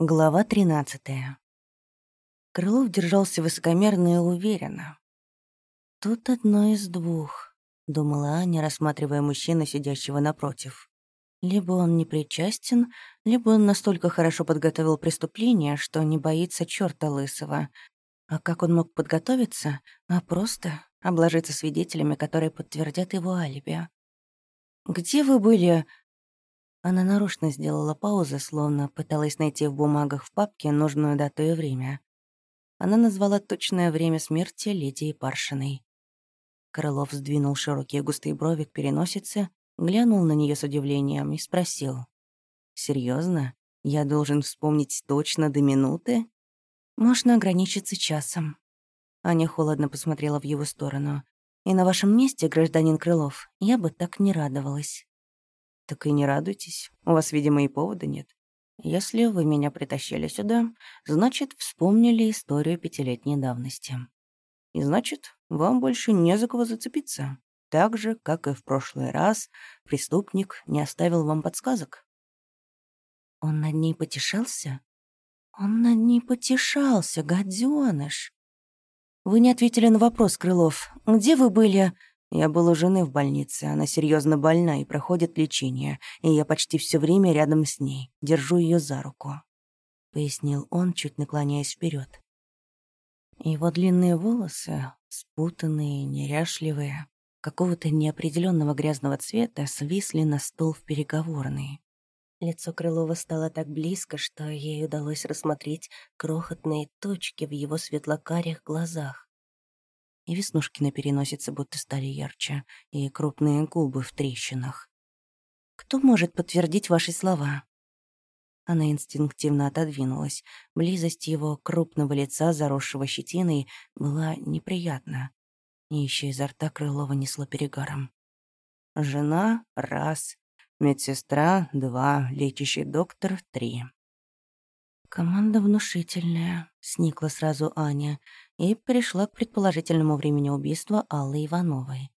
Глава 13. Крылов держался высокомерно и уверенно. «Тут одно из двух», — думала Аня, рассматривая мужчину, сидящего напротив. Либо он не причастен, либо он настолько хорошо подготовил преступление, что не боится черта лысого. А как он мог подготовиться? А просто обложиться свидетелями, которые подтвердят его алиби. «Где вы были?» Она нарочно сделала паузу, словно пыталась найти в бумагах в папке нужную дату и время. Она назвала точное время смерти леди Паршиной. Крылов сдвинул широкие густые брови к переносице, глянул на нее с удивлением и спросил. «Серьезно? Я должен вспомнить точно до минуты?» «Можно ограничиться часом». Аня холодно посмотрела в его сторону. «И на вашем месте, гражданин Крылов, я бы так не радовалась». «Так и не радуйтесь. У вас, видимо, и повода нет. Если вы меня притащили сюда, значит, вспомнили историю пятилетней давности. И значит, вам больше не за кого зацепиться. Так же, как и в прошлый раз, преступник не оставил вам подсказок. Он над ней потешался? Он над ней потешался, гадёныш. Вы не ответили на вопрос, Крылов. Где вы были? Я был у жены в больнице, она серьезно больна и проходит лечение, и я почти все время рядом с ней, держу ее за руку», — пояснил он, чуть наклоняясь вперед. Его длинные волосы, спутанные, неряшливые, какого-то неопределенного грязного цвета, свисли на стол в переговорной. Лицо Крылова стало так близко, что ей удалось рассмотреть крохотные точки в его светлокарих глазах и веснушки на переносице будто стали ярче, и крупные губы в трещинах. «Кто может подтвердить ваши слова?» Она инстинктивно отодвинулась. Близость его крупного лица, заросшего щетиной, была неприятна. И еще изо рта Крылова несло перегаром. «Жена — раз, медсестра — два, лечащий доктор — три». «Команда внушительная», — сникла сразу Аня и пришла к предположительному времени убийства Аллы Ивановой.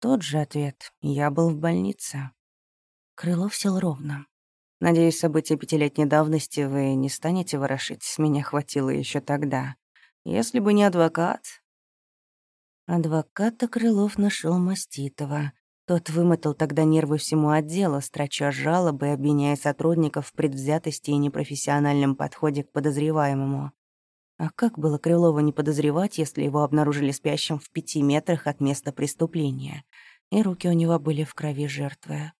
Тот же ответ «Я был в больнице». Крылов сел ровно. «Надеюсь, события пятилетней давности вы не станете ворошить. С меня хватило еще тогда. Если бы не адвокат...» Адвоката Крылов нашел Маститова. Тот вымотал тогда нервы всему отделу, строча жалобы, обвиняя сотрудников в предвзятости и непрофессиональном подходе к подозреваемому. А как было Крылова не подозревать, если его обнаружили спящим в пяти метрах от места преступления, и руки у него были в крови жертвы?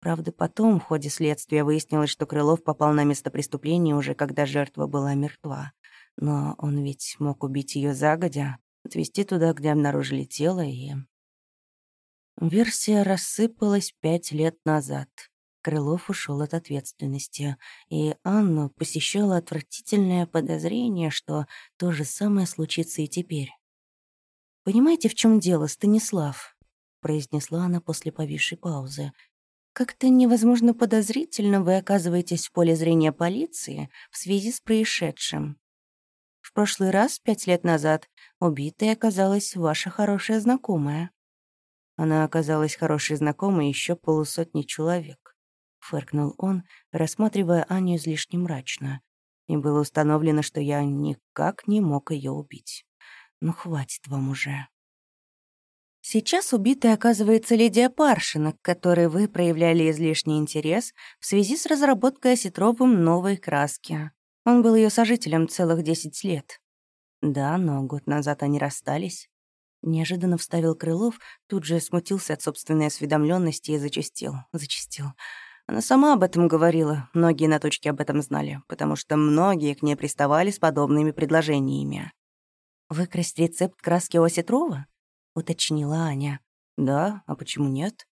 Правда, потом в ходе следствия выяснилось, что Крылов попал на место преступления уже когда жертва была мертва. Но он ведь мог убить ее загодя, отвезти туда, где обнаружили тело, и... Версия рассыпалась пять лет назад. Крылов ушел от ответственности, и Анну посещало отвратительное подозрение, что то же самое случится и теперь. «Понимаете, в чем дело, Станислав?» — произнесла она после повисшей паузы. «Как-то невозможно подозрительно вы оказываетесь в поле зрения полиции в связи с происшедшим. В прошлый раз, пять лет назад, убитой оказалась ваша хорошая знакомая. Она оказалась хорошей знакомой еще полусотни человек фыркнул он, рассматривая Аню излишне мрачно. И было установлено, что я никак не мог ее убить. Ну, хватит вам уже. Сейчас убитой оказывается Лидия Паршина, к которой вы проявляли излишний интерес в связи с разработкой осетровым новой краски. Он был ее сожителем целых десять лет. Да, но год назад они расстались. Неожиданно вставил Крылов, тут же смутился от собственной осведомленности и зачастил. Зачастил. Она сама об этом говорила, многие на точке об этом знали, потому что многие к ней приставали с подобными предложениями. «Выкрасть рецепт краски Осетрова?» — уточнила Аня. «Да, а почему нет?»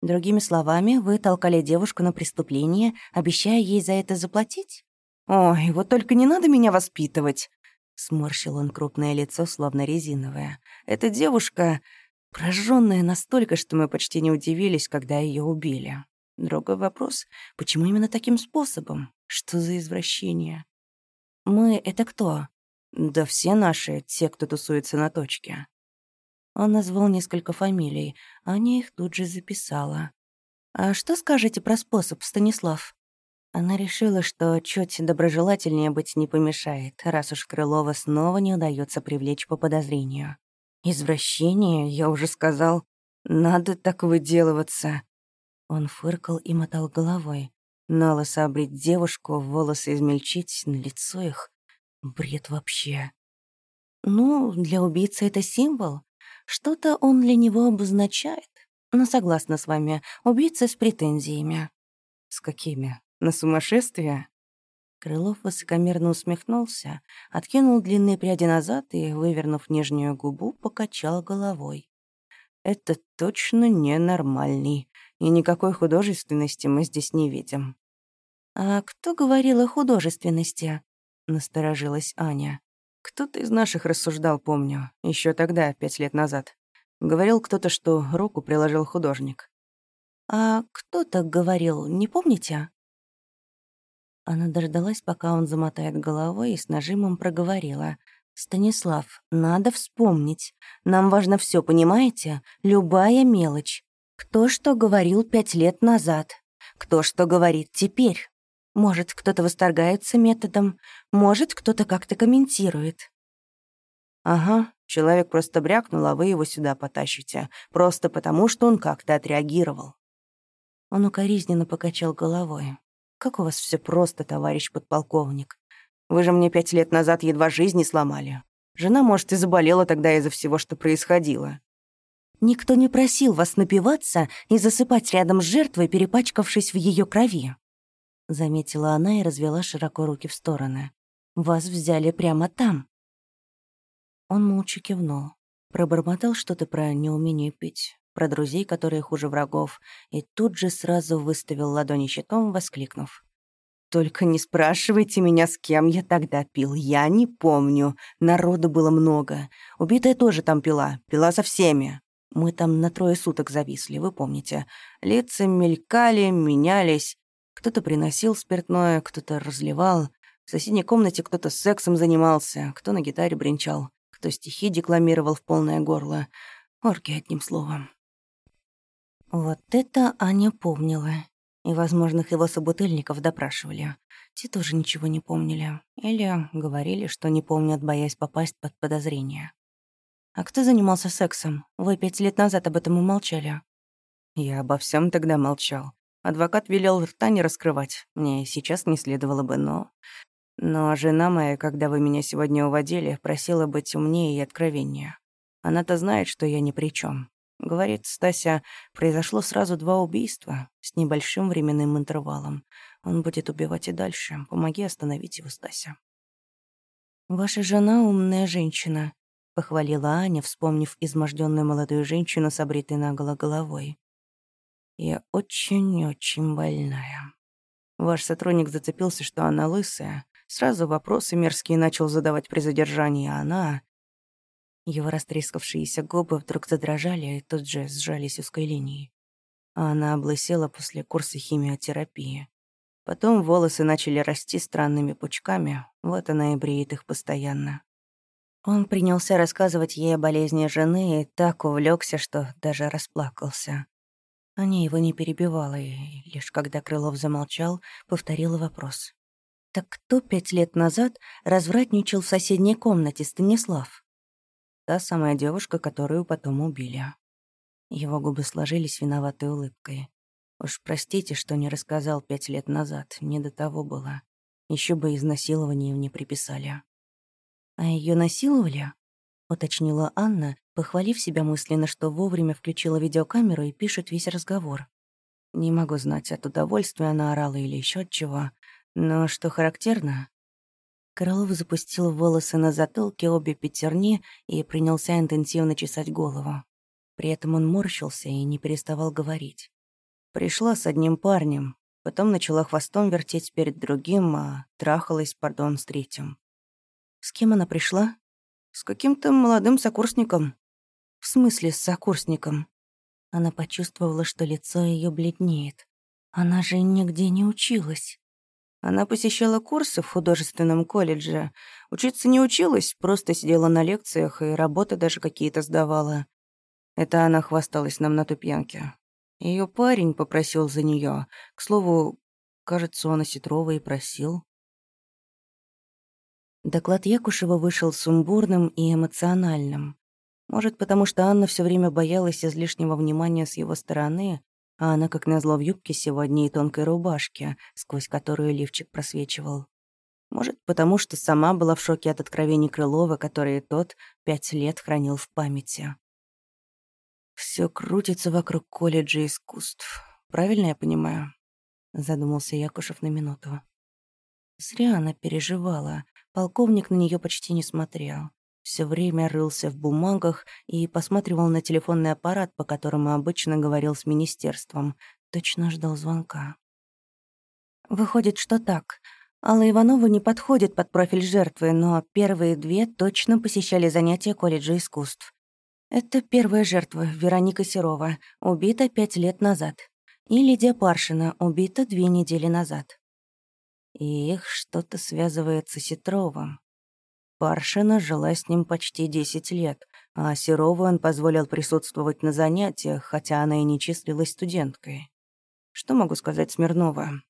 Другими словами, вы толкали девушку на преступление, обещая ей за это заплатить? «Ой, вот только не надо меня воспитывать!» Сморщил он крупное лицо, словно резиновое. «Эта девушка прожженная настолько, что мы почти не удивились, когда ее убили. Другой вопрос, почему именно таким способом? Что за извращение? Мы — это кто? Да все наши, те, кто тусуется на точке. Он назвал несколько фамилий, Аня их тут же записала. «А что скажете про способ, Станислав?» Она решила, что чуть доброжелательнее быть не помешает, раз уж Крылова снова не удается привлечь по подозрению. «Извращение, я уже сказал. Надо так выделываться». Он фыркал и мотал головой. Налысо обрить девушку, волосы измельчить, на лицо их. Бред вообще. Ну, для убийцы это символ. Что-то он для него обозначает. Но согласна с вами, убийца с претензиями. С какими? На сумасшествие? Крылов высокомерно усмехнулся, откинул длинные пряди назад и, вывернув нижнюю губу, покачал головой. «Это точно ненормальный, и никакой художественности мы здесь не видим». «А кто говорил о художественности?» — насторожилась Аня. «Кто-то из наших рассуждал, помню, еще тогда, пять лет назад. Говорил кто-то, что руку приложил художник». «А кто так говорил, не помните?» Она дождалась, пока он замотает головой и с нажимом проговорила. «Станислав, надо вспомнить. Нам важно все, понимаете? Любая мелочь. Кто что говорил пять лет назад? Кто что говорит теперь? Может, кто-то восторгается методом, может, кто-то как-то комментирует». «Ага, человек просто брякнул, а вы его сюда потащите. Просто потому, что он как-то отреагировал». Он укоризненно покачал головой. Как у вас все просто, товарищ подполковник. Вы же мне пять лет назад едва жизни сломали. Жена, может, и заболела тогда из-за всего, что происходило. Никто не просил вас напиваться и засыпать рядом с жертвой, перепачкавшись в ее крови. Заметила она и развела широко руки в стороны. Вас взяли прямо там. Он молча кивнул. Пробормотал что-то про неумение пить про друзей, которые хуже врагов, и тут же сразу выставил ладони щитом, воскликнув. «Только не спрашивайте меня, с кем я тогда пил. Я не помню. Народу было много. Убитая тоже там пила. Пила со всеми. Мы там на трое суток зависли, вы помните. Лица мелькали, менялись. Кто-то приносил спиртное, кто-то разливал. В соседней комнате кто-то сексом занимался, кто на гитаре бренчал, кто стихи декламировал в полное горло. Орки, одним словом. Вот это Аня помнила. И возможных его собутыльников допрашивали. Те тоже ничего не помнили. Или говорили, что не помнят, боясь попасть под подозрение. «А кто занимался сексом? Вы пять лет назад об этом умолчали». «Я обо всем тогда молчал. Адвокат велел рта не раскрывать. Мне сейчас не следовало бы, но... Но жена моя, когда вы меня сегодня уводили, просила быть умнее и откровеннее. Она-то знает, что я ни при чем. Говорит Стася, произошло сразу два убийства с небольшим временным интервалом. Он будет убивать и дальше. Помоги остановить его, Стася. «Ваша жена умная женщина», — похвалила Аня, вспомнив изможденную молодую женщину с обритой наголо головой. «Я очень-очень больная. Ваш сотрудник зацепился, что она лысая. Сразу вопросы мерзкие начал задавать при задержании, а она... Его растрескавшиеся губы вдруг задрожали и тут же сжались узкой линией. А она облысела после курса химиотерапии. Потом волосы начали расти странными пучками, вот она и бреет их постоянно. Он принялся рассказывать ей о болезни жены и так увлекся, что даже расплакался. Аня его не перебивала, и лишь когда Крылов замолчал, повторила вопрос. «Так кто пять лет назад развратничал в соседней комнате, Станислав?» Та самая девушка, которую потом убили. Его губы сложились виноватой улыбкой. Уж простите, что не рассказал пять лет назад, не до того было. Еще бы изнасилование мне приписали. А ее насиловали? уточнила Анна, похвалив себя мысленно, что вовремя включила видеокамеру и пишет весь разговор. Не могу знать, от удовольствия она орала или еще от чего, но что характерно, Королов запустил волосы на затылке обе пятерни и принялся интенсивно чесать голову. При этом он морщился и не переставал говорить. Пришла с одним парнем, потом начала хвостом вертеть перед другим, а трахалась, пардон, с третьим. С кем она пришла? С каким-то молодым сокурсником. В смысле, с сокурсником? Она почувствовала, что лицо ее бледнеет. Она же нигде не училась. Она посещала курсы в художественном колледже. Учиться не училась, просто сидела на лекциях и работы даже какие-то сдавала. Это она хвасталась нам на тупьянке. Ее парень попросил за нее. К слову, кажется, он Осетрова и просил. Доклад Якушева вышел сумбурным и эмоциональным. Может, потому что Анна все время боялась излишнего внимания с его стороны, а она, как назло, в юбке сегодня и тонкой рубашке, сквозь которую лифчик просвечивал. Может, потому что сама была в шоке от откровений Крылова, которые тот пять лет хранил в памяти. Все крутится вокруг колледжа искусств. Правильно я понимаю?» Задумался Якушев на минуту. Зря она переживала. Полковник на нее почти не смотрел все время рылся в бумагах и посматривал на телефонный аппарат, по которому обычно говорил с министерством. Точно ждал звонка. Выходит, что так. Алла Иванова не подходит под профиль жертвы, но первые две точно посещали занятия колледжа искусств. Это первая жертва, Вероника Серова, убита пять лет назад. И Лидия Паршина, убита две недели назад. И их что-то связывает с Сетровым. Паршина жила с ним почти 10 лет, а Серову он позволил присутствовать на занятиях, хотя она и не числилась студенткой. Что могу сказать Смирнова?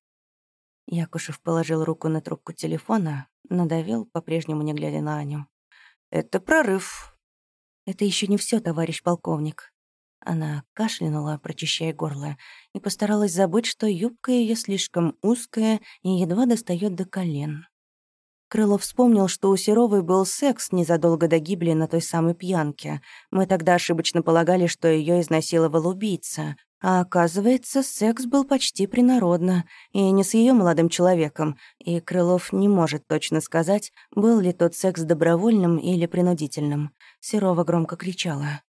Якушев положил руку на трубку телефона, надавил, по-прежнему не глядя на Аню. «Это прорыв». «Это еще не все, товарищ полковник». Она кашлянула, прочищая горло, и постаралась забыть, что юбка ее слишком узкая и едва достает до колен. Крылов вспомнил, что у Серовой был секс незадолго до гибели на той самой пьянке. Мы тогда ошибочно полагали, что ее изнасиловал убийца. А оказывается, секс был почти принародно, и не с ее молодым человеком, и Крылов не может точно сказать, был ли тот секс добровольным или принудительным. Серова громко кричала.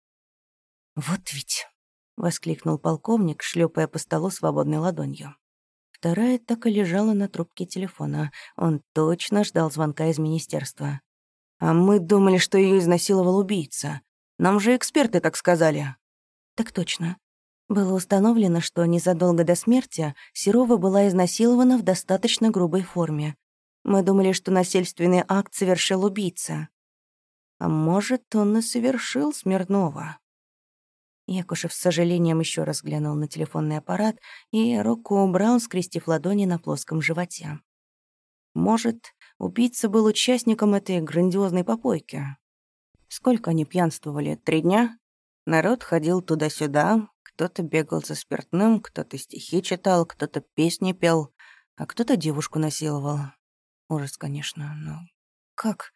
«Вот ведь!» — воскликнул полковник, шлепая по столу свободной ладонью. Вторая так и лежала на трубке телефона. Он точно ждал звонка из министерства. «А мы думали, что ее изнасиловал убийца. Нам же эксперты так сказали». «Так точно. Было установлено, что незадолго до смерти Серова была изнасилована в достаточно грубой форме. Мы думали, что насильственный акт совершил убийца. А может, он и совершил Смирнова. Якушев с сожалением еще раз глянул на телефонный аппарат и руку убрал, скрестив ладони на плоском животе. Может, убийца был участником этой грандиозной попойки? Сколько они пьянствовали? Три дня? Народ ходил туда-сюда, кто-то бегал за спиртным, кто-то стихи читал, кто-то песни пел, а кто-то девушку насиловал. Ужас, конечно, но как?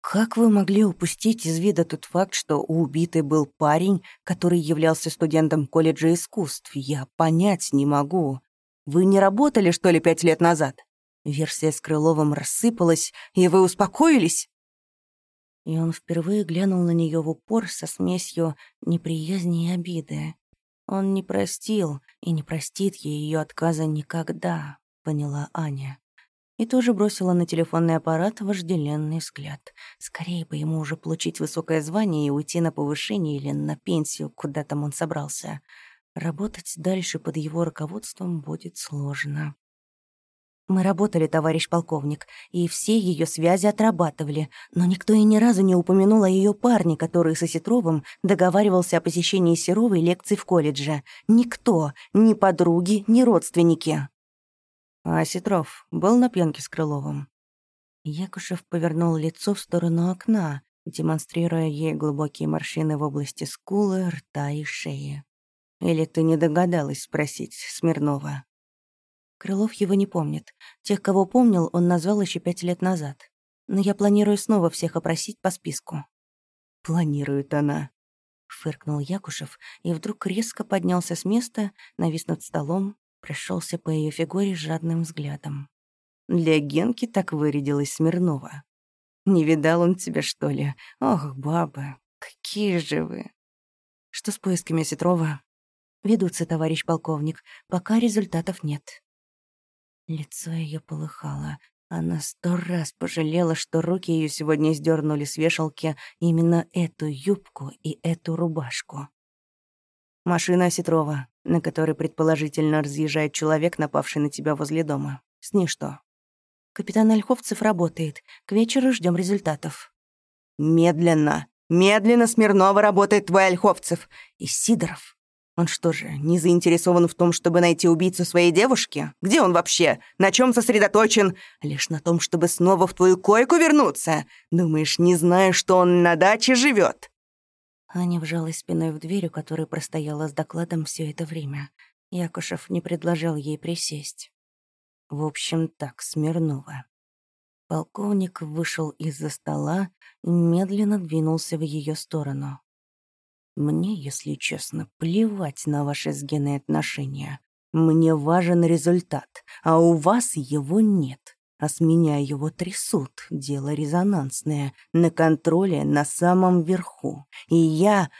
Как вы могли упустить из вида тот факт, что у убитой был парень, который являлся студентом колледжа искусств? Я понять не могу. Вы не работали, что ли, пять лет назад? Версия с Крыловым рассыпалась, и вы успокоились? И он впервые глянул на нее в упор со смесью неприязни и обиды. Он не простил и не простит ей ее отказа никогда, поняла Аня и тоже бросила на телефонный аппарат вожделенный взгляд. Скорее бы ему уже получить высокое звание и уйти на повышение или на пенсию, куда там он собрался. Работать дальше под его руководством будет сложно. Мы работали, товарищ полковник, и все ее связи отрабатывали, но никто и ни разу не упомянул о ее парне, который со Сетровым договаривался о посещении Серовой лекций в колледже. Никто, ни подруги, ни родственники. А Сетров был на пьянке с Крыловым. Якушев повернул лицо в сторону окна, демонстрируя ей глубокие морщины в области скулы, рта и шеи. «Или ты не догадалась спросить Смирнова?» Крылов его не помнит. Тех, кого помнил, он назвал еще пять лет назад. Но я планирую снова всех опросить по списку. «Планирует она», — фыркнул Якушев и вдруг резко поднялся с места, навис над столом, Прошелся по ее фигуре жадным взглядом. Для Генки так вырядилась Смирнова. Не видал он тебя, что ли? Ох, бабы, какие же вы. Что с поисками Сетрова? Ведутся, товарищ полковник, пока результатов нет. Лицо ее полыхало. Она сто раз пожалела, что руки ее сегодня сдернули с вешалки именно эту юбку и эту рубашку. Машина Осетрова, на которой предположительно разъезжает человек, напавший на тебя возле дома. С ней что? Капитан Ольховцев работает. К вечеру ждем результатов. Медленно, медленно Смирнова работает твой Ольховцев. И Сидоров. Он что же, не заинтересован в том, чтобы найти убийцу своей девушки? Где он вообще? На чем сосредоточен? Лишь на том, чтобы снова в твою койку вернуться? Думаешь, не знаю, что он на даче живет? Аня вжалась спиной в дверь, у которой простояла с докладом все это время. Якушев не предложил ей присесть. В общем, так, Смирнова. Полковник вышел из-за стола и медленно двинулся в ее сторону. Мне, если честно, плевать на ваши с Геной отношения. Мне важен результат, а у вас его нет. А с меня его трясут. Дело резонансное, на контроле на самом верху. И я...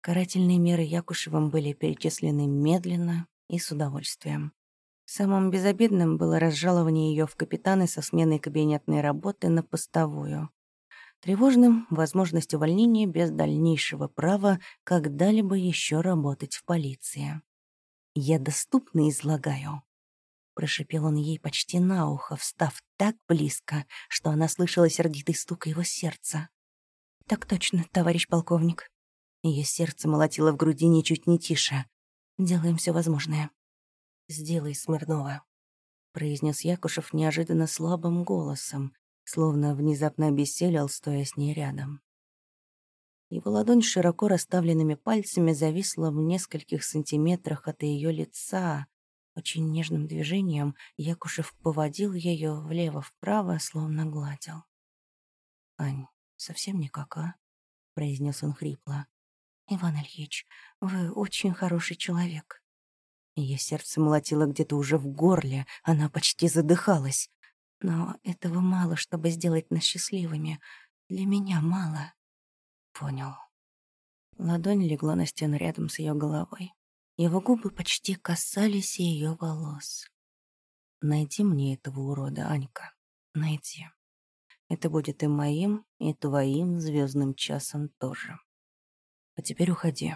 Карательные меры Якушевым были перечислены медленно и с удовольствием. Самым безобидным было разжалование ее в капитаны со сменой кабинетной работы на постовую. Тревожным — возможность увольнения без дальнейшего права когда-либо еще работать в полиции. «Я доступно излагаю», — прошипел он ей почти на ухо, встав так близко, что она слышала сердитый стук его сердца. «Так точно, товарищ полковник». Ее сердце молотило в груди ничуть не тише. «Делаем все возможное». «Сделай, Смирнова», — произнес Якушев неожиданно слабым голосом, словно внезапно обессилел, стоя с ней рядом. Его ладонь широко расставленными пальцами зависла в нескольких сантиметрах от ее лица. Очень нежным движением Якушев поводил ее влево-вправо, словно гладил. «Ань, совсем никак, а?» — произнес он хрипло. «Иван Ильич, вы очень хороший человек». Ее сердце молотило где-то уже в горле, она почти задыхалась. Но этого мало, чтобы сделать нас счастливыми. Для меня мало. Понял. Ладонь легла на стену рядом с ее головой. Его губы почти касались ее волос. Найди мне этого урода, Анька. Найди. Это будет и моим, и твоим звездным часом тоже. А теперь уходи.